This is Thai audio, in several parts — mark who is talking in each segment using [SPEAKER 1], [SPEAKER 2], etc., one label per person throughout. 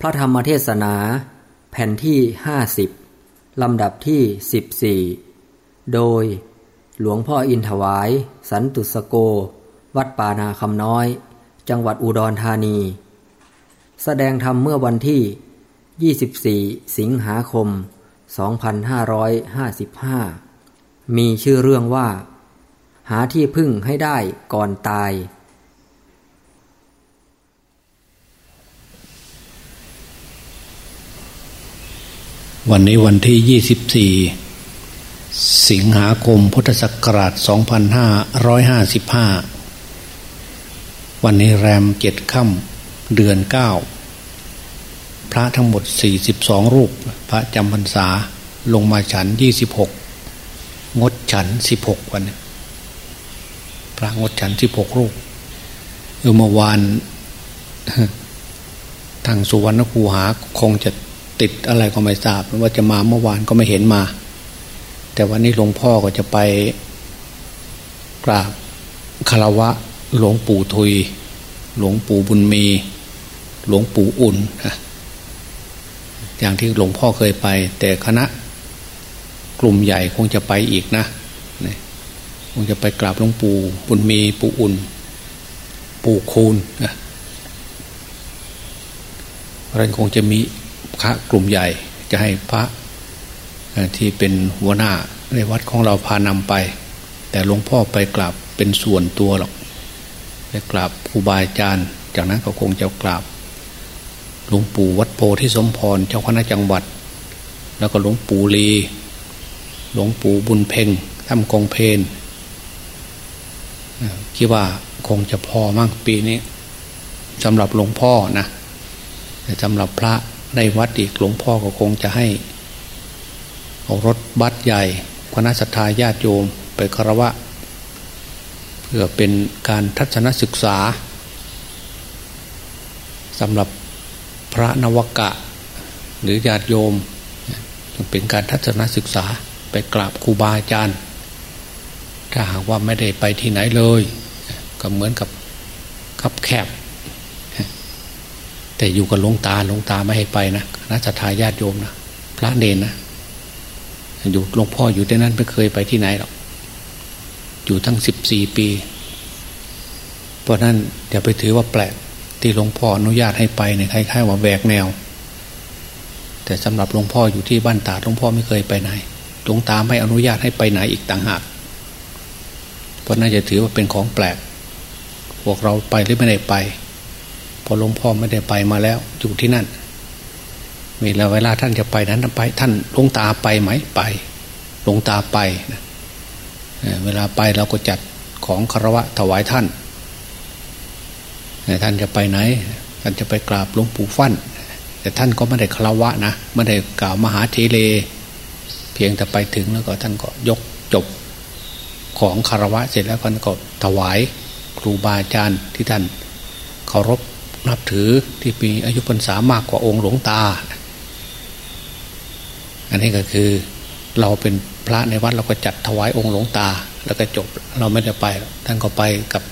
[SPEAKER 1] พระธรรมเทศนา แผ่นที่ห้าสิบลำดับที่สิบสี่โดยหลวงพ่ออินถวาย สันตุสโก วัดป่านาคำน้อย จังหวัดอุดรธานี แสดงธรรมเมื่อวันที่ 24 สิงหาคม 2555 มีชื่อเรื่องว่า หาที่พึ่งให้ได้ก่อนตาย
[SPEAKER 2] วันนี้วันที่ 24 สิงหาคมพุทธศักราช 2555 วันนี้แรมเจ็ดค่ำเดือน 9 พระทั้งหมด 42 รูป พระจำพรรษาลงมาฉัน 26 งดฉัน 16 วัน พระงดฉัน 16 รูปเมื่อวานทางสุวรรณคูหาคงจะ ติดอะไรก็ไม่ทราบว่าจะมาเมื่อวานก็ไม่เห็นมา แต่วันนี้หลวงพ่อก็จะไปกราบคารวะหลวงปู่ทุย หลวงปู่บุญมี หลวงปู่อุ่นอย่างที่หลวงพ่อเคยไป แต่คณะกลุ่มใหญ่คงจะไปอีกนะคงจะไปกราบหลวงปู่บุญมีปู่อุ่น ปู่คูณนะเพราะนั้นคงจะมี พระกลุ่มใหญ่จะให้พระที่เป็นหัวหน้าในวัดของเราพานำไป แต่หลวงพ่อไปกราบเป็นส่วนตัวหรอกไปกราบครูบาอาจารย์ จากนั้นก็คงจะกราบหลวงปู่วัดโพธิสมพรเจ้าคณะจังหวัด แล้วก็หลวงปู่ลีหลวงปู่บุญเพ่งทำกองเพนคิดว่าคงจะพอมั่งปีนี้สำหรับหลวงพ่อนะแต่สำหรับพระ ในวัดอีกหลวงพ่อก็คงจะให้เอารถบัสใหญ่คณะสัตยาญาติโยมไปคารวะ เพื่อเป็นการทัศนศึกษาสำหรับพระนวกะหรือญาติโยมเป็นการทัศนศึกษาไปกราบครูบาอาจารย์ ถ้าหากว่าไม่ได้ไปที่ไหนเลย ก็เหมือนกับคับแคบ แต่อยู่กับหลวงตาหลวงตาไม่ให้ไปนะคณะสัตยาญาติโยมนะพระเนนนะอยู่หลวงพ่ออยู่ที่นั้นไม่เคยไปที่ไหนหรอกอยู่ทั้งสิบสี่ปี เพราะนั้นอย่าไปถือว่าแปลกที่หลวงพ่ออนุญาตให้ไปเนี่ยคล้ายๆว่าแบกแนว แต่สำหรับหลวงพ่ออยู่ที่บ้านตาหลวงพ่อไม่เคยไปไหนหลวงตาไม่อนุญาตให้ไปไหนอีกต่างหากเพราะน่าจะถือว่าเป็นของแปลก พวกเราไปหรือไม่ได้ไป พอหลวงพ่อไม่ได้ไปมาแล้ว อยู่ที่นั่นมีแล้วเวลาท่านจะไปนั้นไป ท่านหลวงตาไปไหมไปหลวงตาไปนะเวลาไปเราก็จัดของคารวะถวายท่านท่านจะไปไหน ท่านจะไปกราบหลวงปู่ฟั่นแต่ท่านก็ไม่ได้คารวะนะไม่ได้กล่าวมหาเทเล เพียงแต่ไปถึงแล้วก็ท่านก็ยกจบของคารวะเสร็จแล้วท่านก็ถวายครูบาอาจารย์ที่ท่านเคารพ นับถือที่มีอายุพรรษามากกว่าองค์หลวงตา อันนี้ก็คือเราเป็นพระในวัดเราก็จัดถวายองค์หลวงตา แล้วก็จบเราไม่ได้ไปท่านก็ไปกับ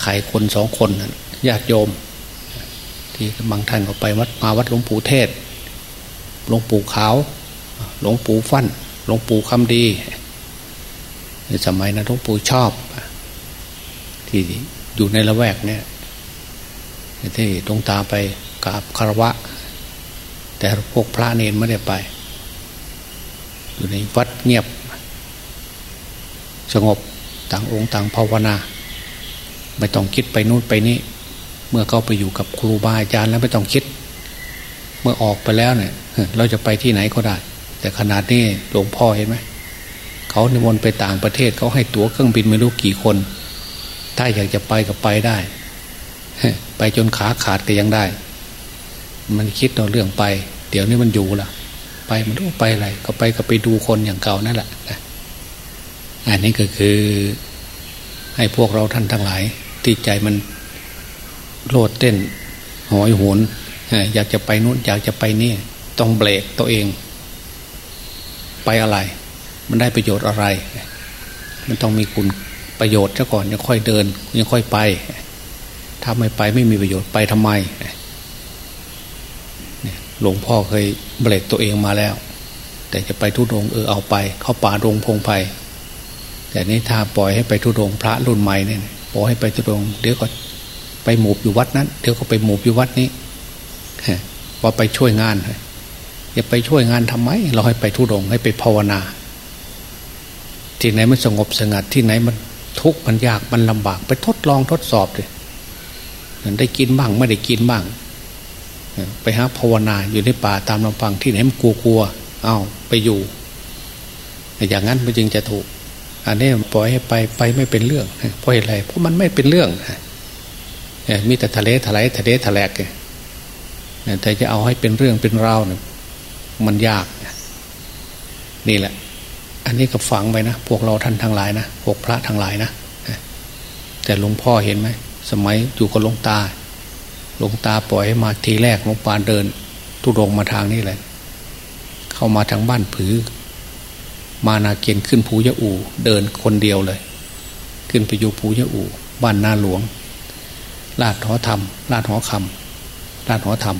[SPEAKER 2] ใครคนสองคนญาติโยม ที่บางท่านก็ไปวัดมาวัดหลวงปู่เทศหลวงปู่ขาวหลวงปู่ฟั่นหลวงปู่คำดีในสมัยนั้นหลวงปู่ชอบ ที่อยู่ในละแวกเนี่ย ที่ตรงตาไปกราบคารวะ แต่พวกพระเนนไม่ได้ไป อยู่ในวัดเงียบ สงบต่างองค์ต่างภาวนา ไม่ต้องคิดไปนู่นไปนี่เมื่อเข้าไปอยู่กับครูบาอาจารย์แล้วไม่ต้องคิด เมื่อออกไปแล้วเนี่ย เราจะไปที่ไหนก็ได้ แต่ขนาดนี้หลวงพ่อเห็นไหมเขานิมนต์ไปต่างประเทศเขาให้ตั๋วเครื่องบินไม่รู้กี่คน ถ้าอยากจะไปก็ไปได้ ไปจนขาขาดก็ยังได้ มันคิดเอาเรื่องไป เดี๋ยวนี้มันอยู่ละไปมันรู้ไปอะไรก็ไปก็ไปดูคนอย่างเก่านั่นแหละอันนี้ก็คือให้พวกเราท่านทั้งหลาย ที่ใจมันโลดเต้นหอยหวนอยากจะไปนู้นอยากจะไปนี่ ต้องเบรกตัวเอง ไปอะไร มันได้ประโยชน์อะไร มันต้องมีคุณประโยชน์ซะก่อนยังค่อยเดินยังค่อยไป ถ้าไม่ไปไม่มีประโยชน์ไปทำไมหลวงพ่อเคยเบรกตัวเองมาแล้ว แต่จะไปทุดงเออเอาไป เข้าป่าดงพงไพแต่นี้ถ้าปล่อยให้ไปทุดงพระรุ่นใหม่เนี่ยปล่อยให้ไปทุดง เดี๋ยวก็ไปหมูบอยู่วัดนั้น เดี๋ยวก็ไปหมูบอยู่วัดนี้ว่าไปช่วยงานอย่าไปช่วยงานทำไม เราให้ไปทุดงให้ไปภาวนา ที่ไหนมันสงบสงัดที่ไหนมันทุกข์มันยากมันลำบาก ไปทดลองทดสอบเลย ได้กินบ้างไม่ได้กินบ้างไปหาภาวนาอยู่ในป่าตามลำพังที่ไหนมันกลัวกลัวเอาไปอยู่ อย่างนั้นมันจึงจะถูก อันนี้ปล่อยให้ไปไปไม่เป็นเรื่องเพราะอะไรเพราะมันไม่เป็นเรื่องมีแต่ทะเลทลายทะเลทะแลกแต่จะเอาให้เป็นเรื่องเป็นราวเนี่ยมันยากนี่แหละ อันนี้ก็ฝังไปนะพวกเราท่านทั้งหลายนะพวกพระทั้งหลายนะแต่หลวงพ่อเห็นไหม สมัยอยู่กับหลวงตาหลวงตาปล่อยให้มาทีแรกหลวงปานเดิน ทุดงมาทางนี้เลยเข้ามาทางบ้านผือ มานาเกียนขึ้นภูยะอู เดินคนเดียวเลย ขึ้นไปอยู่ภูยะอู บ้านนาหลวง ลาดหอธรรม ลาดหอคำลาดหอธรรม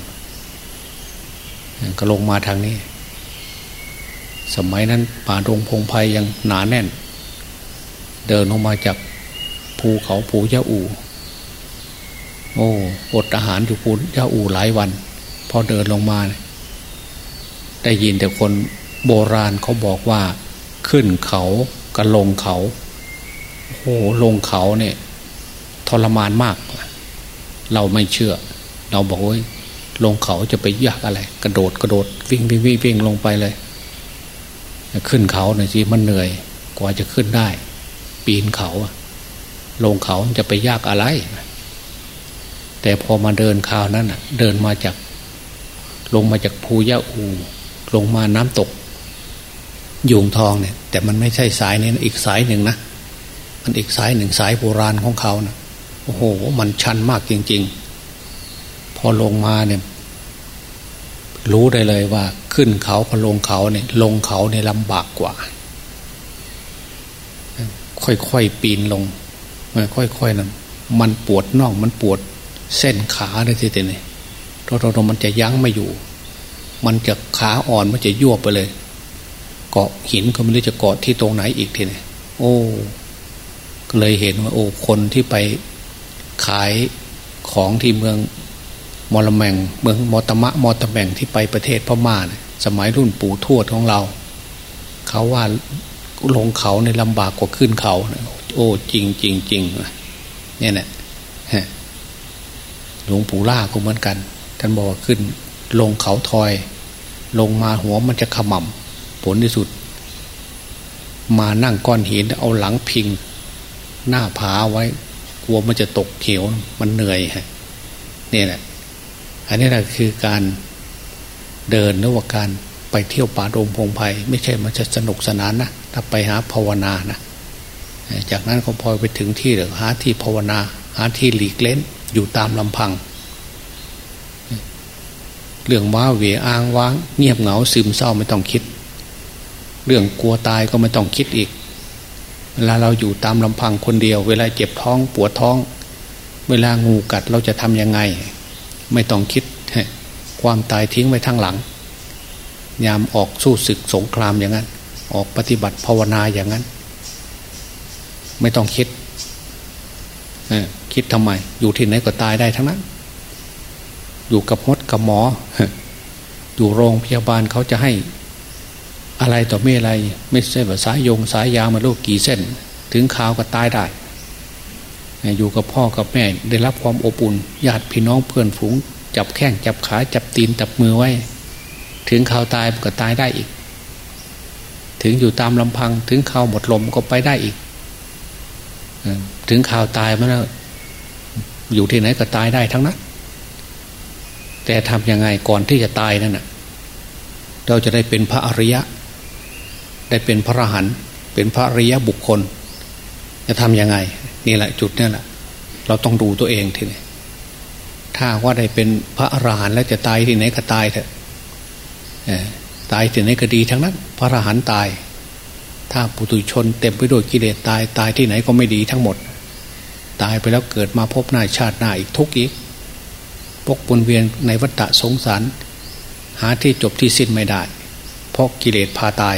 [SPEAKER 2] ก็ลงมาทางนี้ สมัยนั้นป่าดงพงไพยังหนาแน่น เดินลงมาจากภูเขาภูยะอู โอ้อดอาหารอยู่ภูยะอูหลายวัน พอเดินลงมา ได้ยินแต่คนโบราณเขาบอกว่า ขึ้นเขากับลงเขาโอ้ลงเขาเนี่ยทรมานมาก เราไม่เชื่อ เราบอกว่าลงเขาจะไปยากอะไร กระโดดกระโดดวิ่งวิ่งวิ่งวิ่งลงไปเลย ขึ้นเขาหน่อยสิมันเหนื่อย กว่าจะขึ้นได้ ปีนเขาลงเขาจะไปยากอะไร แต่พอมาเดินคราวนั้นเดินมาจาก ลงมาจากภูยะอู ลงมาน้ำตกยุงทองเนี่ย แต่มันไม่ใช่สายนี้นะอีกสายหนึ่งนะมันอีกสายหนึ่งสายโบราณของเขานะโอ้โห มันชันมากจริง ๆ พอลงมาเนี่ย รู้ได้เลยว่า ขึ้นเขากับลงเขาเนี่ย ลงเขาเนี่ยลำบากกว่า ค่อยๆปีนลงค่อยๆนั้นมันปวดน่องมันปวด เส้นขาเลยทีเดียวนี่เรามันจะยั้งไม่อยู่ มันจะขาอ่อนมันจะยั่วไปเลย เกาะหินก็ไม่รู้จะเกาะที่ตรงไหนอีกทีนี่โอ้ก็เลยเห็นว่า โอ้คนที่ไปขายของที่เมืองมอลแมงเมืองมอตมะมอตแมงที่ไปประเทศพม่าเนี่ยสมัยรุ่นปู่ทวดของเรา เขาว่าลงเขาในลำบากกว่าขึ้นเขาโอ้จริงจริงจริงเนี่ยแหละ หลวงปู่ล่าก็เหมือนกัน ท่านบอกว่าขึ้นลงเขาทอย ลงมาหัวมันจะขมำผลที่สุด มานั่งก้อนหินเอาหลังพิง หน้าผาไว้ กลัวมันจะตกเขียวมันเหนื่อยฮะนี่แหละ อันนี้แหละคือการเดินหรือว่าการไปเที่ยวป่าดงพงไพ่ไม่ใช่มันจะสนุกสนานนะถ้าไปหาภาวนานะจากนั้นก็พอไปถึงที่เดี๋ยวหาที่ภาวนา หาที่หลีกเล่น อยู่ตามลำพัง เรื่องว้าเหวอ้างว้าง เงียบเหงาซึมเศร้าไม่ต้องคิด เรื่องกลัวตายก็ไม่ต้องคิดอีก เวลาเราอยู่ตามลำพังคนเดียว เวลาเจ็บท้องปวดท้อง เวลางูกัดเราจะทำยังไง ไม่ต้องคิด ความตายทิ้งไว้ทางหลัง ยามออกสู้ศึกสงครามอย่างนั้น ออกปฏิบัติภาวนาอย่างนั้น ไม่ต้องคิด คิดทำไม อยู่ที่ไหนก็ตายได้ทั้งนั้น อยู่กับมดกับหมอ อยู่โรงพยาบาลเขาจะให้ อะไรต่อไม่อะไร ไม่ใช่แบบสายยงสายยามาลูกกี่เส้น ถึงข่าวก็ตายได้อยู่กับพ่อกับแม่ได้รับความอบอุ่นญาติพี่น้องเพื่อนฝูง จับแข้งจับขาจับตีนจับมือไว้ ถึงข่าวตายก็ตายได้อีก ถึงอยู่ตามลำพัง ถึงข่าวหมดลมก็ไปได้อีกถึงข่าวตายมัน อยู่ที่ไหนก็ตายได้ทั้งนั้น แต่ทำยังไงก่อนที่จะตายนั่นน่ะเราจะได้เป็นพระอริยะ ได้เป็นพระอรหันต์เป็นพระอริยะบุคคล จะทำยังไง นี่แหละจุดนี่แหละเราต้องดูตัวเองทีนี้ถ้าว่าได้เป็นพระอรหันต์แล้วจะตายที่ไหนก็ตายเถอะตายที่ไหนก็ดีทั้งนั้น พระอรหันต์ตาย ถ้าปุถุชนเต็มไปด้วยกิเลสตายตายที่ไหนก็ไม่ดีทั้งหมด ตายไปแล้วเกิดมาพบหน้าชาติหน้าอีกทุกอีกปกปนเวียนในวัฏฏะสงสาร หาที่จบที่สิ้นไม่ได้ เพราะกิเลสพาตาย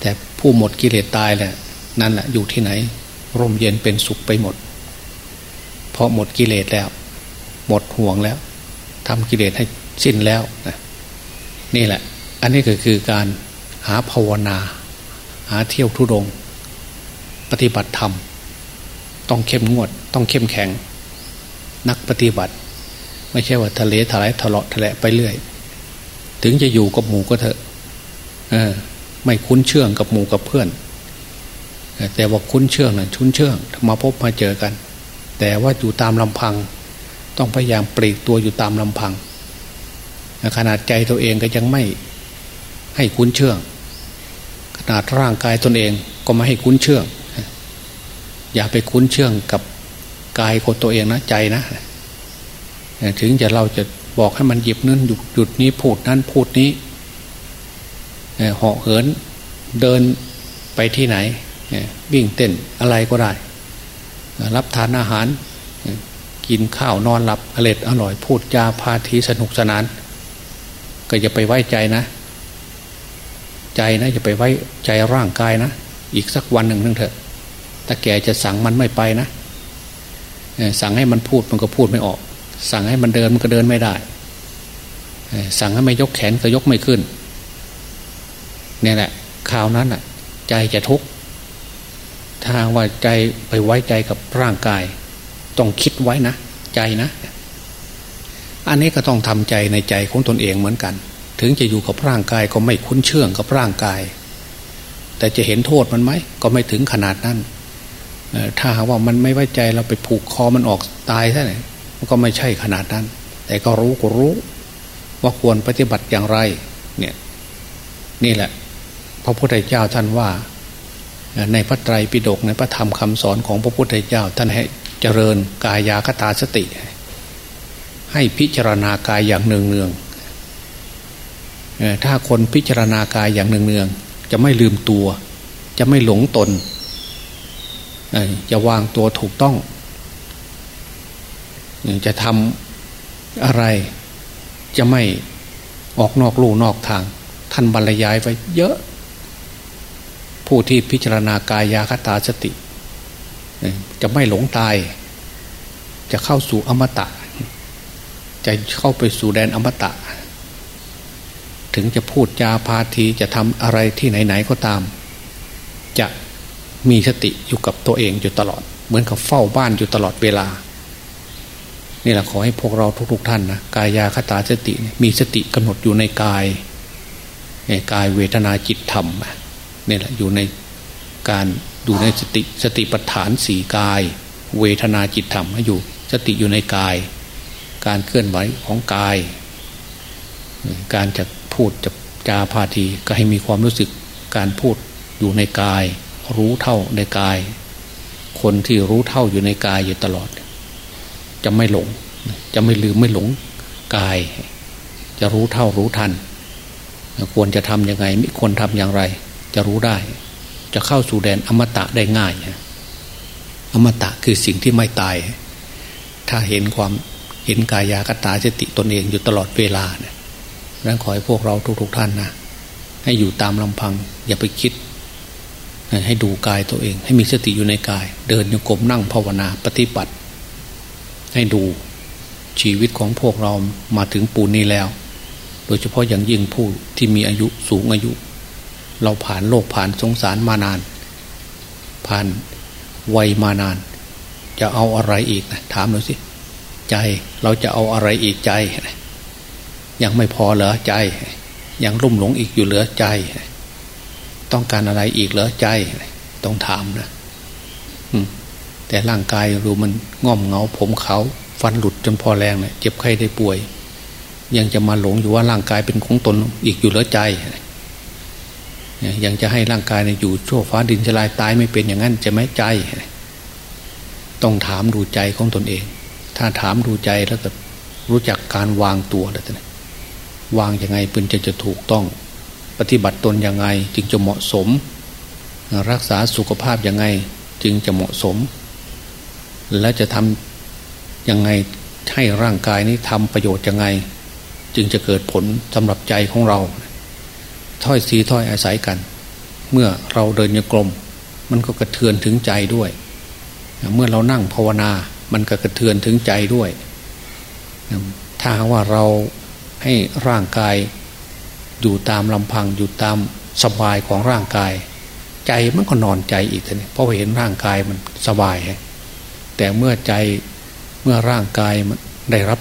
[SPEAKER 2] แต่ผู้หมดกิเลสตายแหละนั่นแหละอยู่ที่ไหน ร่มเย็นเป็นสุขไปหมด เพราะหมดกิเลสแล้ว หมดห่วงแล้วทำกิเลสให้สิ้นแล้วนะนี่แหละ อันนี้ก็คือการหาภาวนา หาเที่ยวทุดง ปฏิบัติธรรม ต้องเข้มงวด ต้องเข้มแข็ง นักปฏิบัติ ไม่ใช่ว่าทะเลถลายทะเลาะทะเลไปเรื่อย ถึงจะอยู่กับหมู่ก็เถอะเออ ไม่คุ้นเชื่องกับหมู่กับเพื่อน แต่ว่าคุ้นเชื่องนะ่ะชุนเชื่องมาพบมาเจอกัน แต่ว่าอยู่ตามลำพัง ต้องพยายามปลีกตัวอยู่ตามลำพังขนาดใจตัวเองก็ยังไม่ให้คุ้นเชื่อง ขนาดร่างกายตนเองก็ไม่ให้คุ้นเชื่อง อย่าไปคุ้นเชื่องกับกายคนตัวเองนะใจนะ ถึงจะเราจะบอกให้มันหยิบนั้นหยุดหยุดนี้พูดนั้นพูดนี้เหาะเหินเดินไปที่ไหนวิ่งเต้นอะไรก็ได้ รับทานอาหาร กินข้าวนอนหลับอร่อยอร่อยพูดจาพาทีสนุกสนาน ก็อย่าไปไว้ใจนะ ใจนะอย่าไปไว้ใจร่างกายนะ อีกสักวันหนึ่งนึงเถอะ ถ้าแกจะสั่งมันไม่ไปนะสั่งให้มันพูดมันก็พูดไม่ออก สั่งให้มันเดินมันก็เดินไม่ได้ สั่งให้ไม่ยกแขนก็ยกไม่ขึ้น เนี่ยแหละข่าวนั้นอะ ใจจะทุกข์ถ้าว่าใจไปไว้ใจกับร่างกาย ต้องคิดไว้นะใจนะ อันนี้ก็ต้องทำใจในใจของตนเองเหมือนกัน ถึงจะอยู่กับร่างกายก็ไม่คุ้นเชื่องกับร่างกาย แต่จะเห็นโทษมันไหมก็ไม่ถึงขนาดนั้น ถ้าหากว่ามันไม่ไว้ใจเราไปผูกคอมันออกตายท่ไหนมันก็ไม่ใช่ขนาดนั้น แต่ก็รู้ก็รู้ ว่าควรปฏิบัติอย่างไร เนี่ยนี่แหละ พระพุทธเจ้าท่านว่า ในพระไตรปิฎกในพระธรรมคำสอนของพระพุทธเจ้า ท่านให้เจริญกายาคตาสติ ให้พิจารณากายอย่างเนืองเนืองถ้าคนพิจารณากายอย่างเนืองเนืองจะไม่ลืมตัว จะไม่หลงตน จะวางตัวถูกต้อง จะทำอะไรจะไม่ออกนอกลู่นอกทาง ท่านบรรยายไว้เยอะ ผู้ที่พิจารณากายยาคตาสติ จะไม่หลงตาย จะเข้าสู่อมตะ จะเข้าไปสู่แดนอมตะ ถึงจะพูดจาพาทีจะทำอะไรที่ไหน ๆ ก็ตาม จะ มีสติอยู่กับตัวเองอยู่ตลอด เหมือนกับเฝ้าบ้านอยู่ตลอดเวลานี่แหละขอให้พวกเราทุก ๆ ท่านนะกายาคตาสติมีสติกำหนดอยู่ในกายในกายเวทนาจิตธรรมนี่แหละอยู่ในการดูในสติสติปัฏฐานสี่กาย เวทนาจิตธรรมอยู่ สติอยู่ในกาย การเคลื่อนไหวของกาย การจะพูดจะจาพาทีก็ให้มีความรู้สึกการพูดอยู่ในกาย รู้เท่าในกาย คนที่รู้เท่าอยู่ในกายอยู่ตลอด จะไม่หลง จะไม่ลืมไม่หลงกาย จะรู้เท่ารู้ทัน ควรจะทำยังไงไม่ควรทำอย่างไร จะรู้ได้ จะเข้าสู่แดนอมตะได้ง่าย อมตะคือสิ่งที่ไม่ตาย ถ้าเห็นความเห็นกายากตาสติตนเองอยู่ตลอดเวลาเนี่ยนั้นขอให้พวกเราทุกๆท่านนะให้อยู่ตามลำพัง อย่าไปคิด ให้ดูกายตัวเอง ให้มีสติอยู่ในกาย เดินโยกมนั่งภาวนาปฏิบัติ ให้ดูชีวิตของพวกเรามาถึงปูนนี้แล้ว โดยเฉพาะอย่างยิ่งผู้ที่มีอายุสูงอายุ เราผ่านโลกผ่านสงสารมานาน ผ่านวัยมานาน จะเอาอะไรอีกนะถามหน่อยสิ ใจเราจะเอาอะไรอีกใจ ยังไม่พอเหรอใจ ยังรุ่มหลงอีกอยู่เหลือใจ ต้องการอะไรอีกเหรอใจ ต้องถามนะแต่ร่างกายรู้มันง่อมเงาผมเขาฟันหลุดจนพอแรงเนี่ยเจ็บไข้ได้ป่วย ยังจะมาหลงอยู่ว่าร่างกายเป็นของตนอีกอยู่เหลือใจยังจะให้ร่างกายอยู่ชั่วฟ้าดินชลายตายไม่เป็นอย่างนั้นจะไม่ใจ ต้องถามดูใจของตนเอง ถ้าถามดูใจแล้วก็รู้จักการวางตัวแล้วนะวางยังไงเป็นจะจะถูกต้อง ปฏิบัติตนยังไง จึงจะเหมาะสม รักษาสุขภาพยังไง จึงจะเหมาะสม และจะทำยังไงให้ร่างกายนี้ทำประโยชน์ยังไง จึงจะเกิดผลสำหรับใจของเรา ถ้อยสีถ้อยอาศัยกัน เมื่อเราเดินโยกลม มันก็กระเทือนถึงใจด้วย เมื่อเรานั่งภาวนา มันก็กระเทือนถึงใจด้วย ถ้าว่าเราให้ร่างกาย อยู่ตามลำพังอยู่ตามสบายของร่างกาย ใจมันก็นอนใจอีกทีเพราะเห็นร่างกายมันสบาย แต่เมื่อใจเมื่อร่างกายมันได้รับ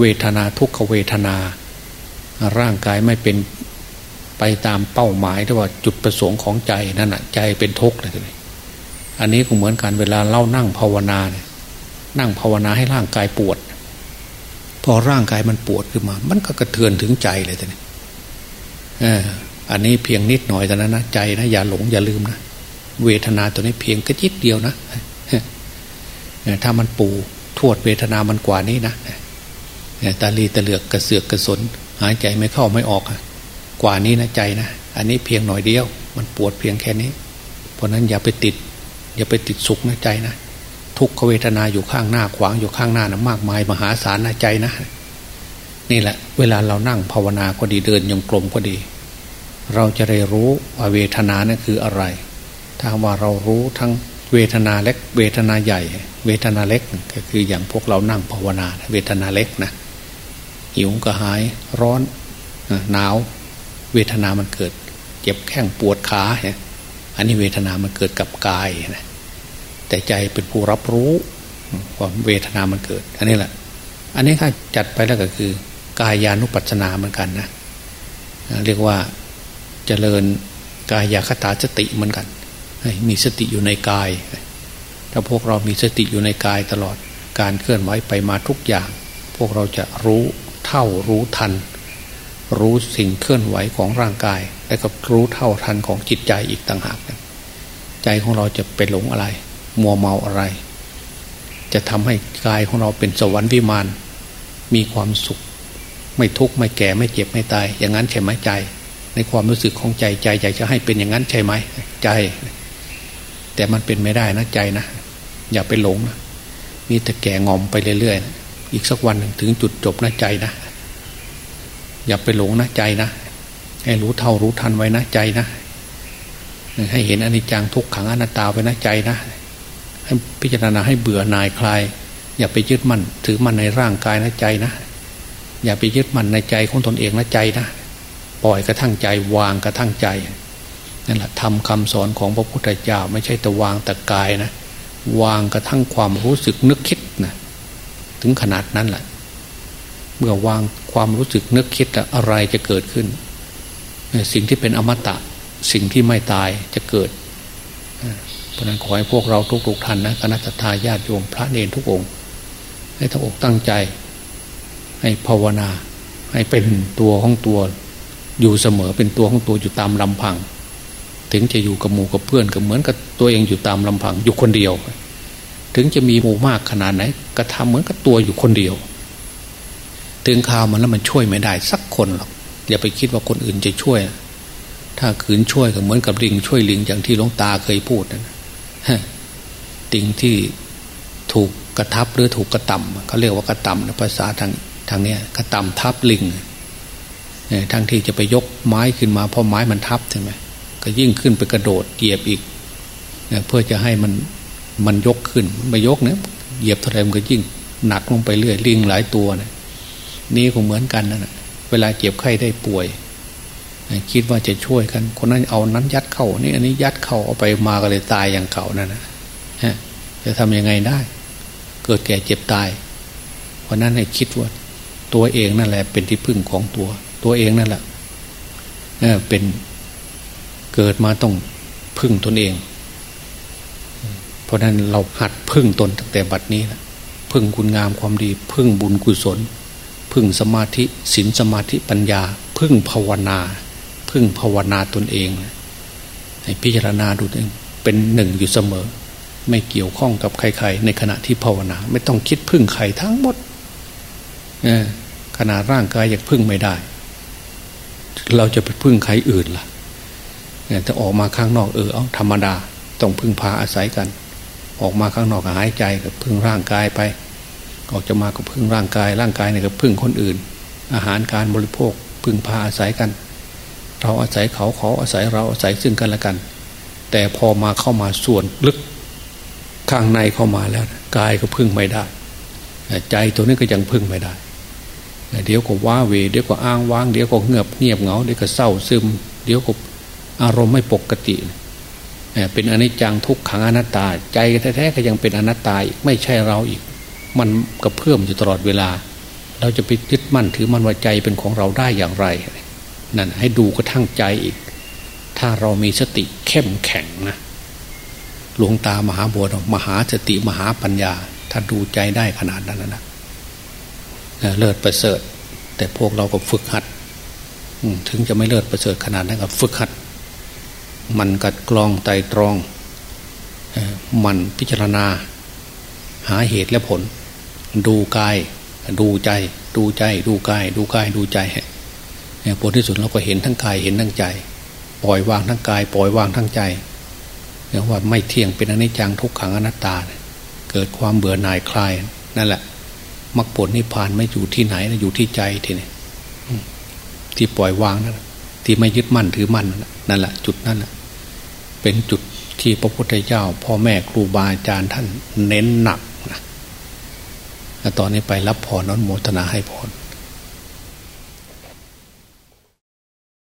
[SPEAKER 2] เวทนาทุกขเวทนา ร่างกายไม่เป็นไปตามเป้าหมายที่ว่าจุดประสงค์ของใจนั่นแหะใจเป็นทุกข์เลยอันนี้ก็เหมือนกันเวลาเล่านั่งภาวนาเนี่ยนั่งภาวนาให้ร่างกายปวด พอร่างกายมันปวดขึ้นมา มันก็กระเทือนถึงใจเลยทีนี้ อออันนี้เพียงนิดหน่อยแต่นั้นนะใจนะอย่าหลงอย่าลืมนะเวทนาตัวนี้เพียงกระจิตเดียวนะถ้ามันปูทวดเวทนามันกว่านี้นะตาลีตะเหลือกกระเสือกกระสน หายใจไม่เข้าไม่ออกกว่านี้นะใจนะอันนี้เพียงหน่อยเดียว มันปวดเพียงแค่นี้ เพราะนั้นอย่าไปติด อย่าไปติดสุขนะใจนะทุกขเวทนาอยู่ข้างหน้าขวางอยู่ข้างหน้านะมากมายมหาศาลนะใจนะนี่แหละ เวลาเรานั่งภาวนาก็ดีเดินยงกลมก็ดี เราจะได้รู้ว่าเวทนานะั่นคืออะไร ถ้าว่าเรารู้ทั้งเวทนาเล็ก เวทนาใหญ่ เวทนาเล็กก็คืออย่างพวกเรานั่งภาวนา เวทนาเล็กนะหิวกระหายร้อนหนาว เวทนามันเกิด เจ็บแข้งปวดขาเนี่ยอันนี้เวทนามันเกิดกับกายนะแต่ใจเป็นผู้รับรู้ความเวทนามันเกิด อันนี้แหละ อันนี้ถ้าจัดไปแล้วก็คือ กายานุปัสนาเหมือนกันนะเรียกว่า เจริญกายาคตาสติเหมือนกันมีสติอยู่ในกาย ถ้าพวกเรามีสติอยู่ในกายตลอดการเคลื่อนไหวไปมาทุกอย่าง พวกเราจะรู้เท่ารู้ทัน รู้สิ่งเคลื่อนไหวของร่างกาย และก็รู้เท่าทันของจิตใจอีกต่างหากใจของเราจะเป็นหลงอะไร มัวเมาอะไร จะทำให้กายของเราเป็นสวรรค์วิมานมีความสุข ไม่ทุกข์ไม่แก่ไม่เจ็บไม่ตาย อย่างนั้นใช่ไหมใจ ในความรู้สึกของใจใจอยากจะให้เป็นอย่างนั้นใช่ไหมใจ แต่มันเป็นไม่ได้นะใจนะ อย่าไปหลงนะมีแต่แก่งอมไปเรื่อยๆ อีกสักวันหนึ่งถึงจุดจบนะใจนะ อย่าไปหลงนะใจนะ ให้รู้เท่ารู้ทันไว้นะใจนะ ให้เห็นอนิจจังทุกขังอนัตตาไว้นะใจนะ ให้พิจารณาให้เบื่อหน่ายคลาย อย่าไปยึดมั่นถือมั่นในร่างกายนะใจนะ อย่าไปยึดมั่นในใจของตนเองนะใจนะ ปล่อยกระทั่งใจวางกระทั่งใจนั่นแหละทำคำสอนของพระพุทธเจ้าไม่ใช่แต่วางแต่กายนะ วางกระทั่งความรู้สึกนึกคิดนะถึงขนาดนั้นแหละเมื่อวางความรู้สึกนึกคิดอะไรจะเกิดขึ้น สิ่งที่เป็นอมตะสิ่งที่ไม่ตายจะเกิดเพราะนั้นขอให้พวกเราทุกๆท่านนะคณะทาญาติโยมพระเนรทุกองค์ ให้ทั้งอกตั้งใจ ให้ภาวนา ให้เป็นตัวของตัว อยู่เสมอเป็นตัวของตัวอยู่ตามลำพัง ถึงจะอยู่กับหมู่กับเพื่อนก็เหมือนกับตัวเองอยู่ตามลำพัง อยู่คนเดียว ถึงจะมีหมู่มากขนาดไหนก็ทำเหมือนกับตัวอยู่คนเดียว ถึงข่าวมันแล้วมันช่วยไม่ได้สักคนหรอกอย่าไปคิดว่าคนอื่นจะช่วย ถ้าขืนช่วยก็เหมือนกับลิงช่วยลิงอย่างที่หลวงตาเคยพูดนะติงที่ถูกกระทับหรือถูกกระตำเขาเรียกว่ากระตำในภาษาทางทางเนี้ยกระตำทับลิง ทั้งที่จะไปยกไม้ขึ้นมาเพราะไม้มันทับใช่ไหมก็ยิ่งขึ้นไปกระโดดเหยียบอีกเพื่อจะให้มันมันยกขึ้นไม่ยกเนี่ยเหยียบเท่าไรมันก็ยิ่งหนักลงไปเรื่อยลิงหลายตัวเนี่ยนี่ก็เหมือนกันนะเวลาเจ็บไข้ได้ป่วย คิดว่าจะช่วยกัน คนนั้นเอานั้นยัดเข้านี่อันนี้ยัดเข้าเอาไปมาก็เลยตายอย่างเก่านั่นนะจะทำยังไงได้ เกิดแก่เจ็บตาย เพราะนั้นให้คิดว่าตัวเองนั่นแหละเป็นที่พึ่งของตัว ตัวเองนั่นแหละเป็นเกิดมาต้องพึ่งตนเอง เพราะนั้นเราหัดพึ่งตนตั้งแต่บัดนี้ละพึ่งคุณงามความดี พึ่งบุญกุศล พึ่งสมาธิศีลสมาธิปัญญา พึ่งภาวนา พึ่งภาวนาตนเองให้พิจารณาดูเองเป็นหนึ่งอยู่เสมอ ไม่เกี่ยวข้องกับใครๆ ในขณะที่ภาวนา ไม่ต้องคิดพึ่งใครทั้งหมดขนาดร่างกายอยังพึ่งไม่ได้ เราจะไปพึ่งใครอื่นล่ะแต่ออกมาข้างนอกเออเอาธรรมดาต้องพึ่งพาอาศัยกัน ออกมาข้างนอกหายใจกับพึ่งร่างกายไปออกจะมากับพึ่งร่างกาย ร่างกายเนี่ยกับพึ่งคนอื่น อาหารการบริโภคพึ่งพาอาศัยกัน เราอาศัยเขาเขาอาศัยเราอาศัยซึ่งกันและกัน แต่พอมาเข้ามาส่วนลึกข้างในเข้ามาแล้วกายก็พึ่งไม่ได้ ใจตัวนี้ก็ยังพึ่งไม่ได้ เดี๋ยวก็ว้าเวเดี๋ยวก็อ้างว้างเดี๋ยวก็เงียบเงียบเหงาเดี๋ยวก็เศร้าซึม เดี๋ยวก็อารมณ์ไม่ปกติเป็นอนิจจังทุกขังอนัตตา ใจแท้ๆก็ยังเป็นอนัตตาอีกไม่ใช่เราอีก มันกระเพื่อมอยู่ตลอดเวลา เราจะไปยึดมั่นถือมันว่าใจเป็นของเราได้อย่างไร นั่นให้ดูกระทั่งใจอีก ถ้าเรามีสติเข้มแข็งนะหลวงตามหาบัวมหาสติมหาปัญญา ถ้าดูใจได้ขนาดนั้นนะ เลิศประเสริฐ แต่พวกเราก็ฝึกหัดถึงจะไม่เลิศประเสริฐขนาดนั้นก็ฝึกหัด มันกัดกรองไตตรอง มันพิจารณา หาเหตุและผล ดูกาย ดูใจ ดูใจ ดูกาย ดูกายดูใจผลที่สุดเราก็เห็นทั้งกายเห็นทั้งใจ ปล่อยวางทั้งกาย ปล่อยวางทั้งใจเรียกว่าไม่เที่ยงเป็นอนิจจังทุกขังอนัตตา เกิดความเบื่อหน่ายคลายนั่นแหละ มรรคผลนิพพานไม่อยู่ที่ไหนนะอยู่ที่ใจทีนี้ที่ปล่อยวางนั่นที่ไม่ยึดมั่นถือมั่นนั่นแหละจุดนั่นแหละเป็นจุดที่พระพุทธเจ้า พ่อแม่ครูบาอาจารย์ท่านเน้นหนักนะตอนนี้ไปรับพรน้นโมทนาให้พร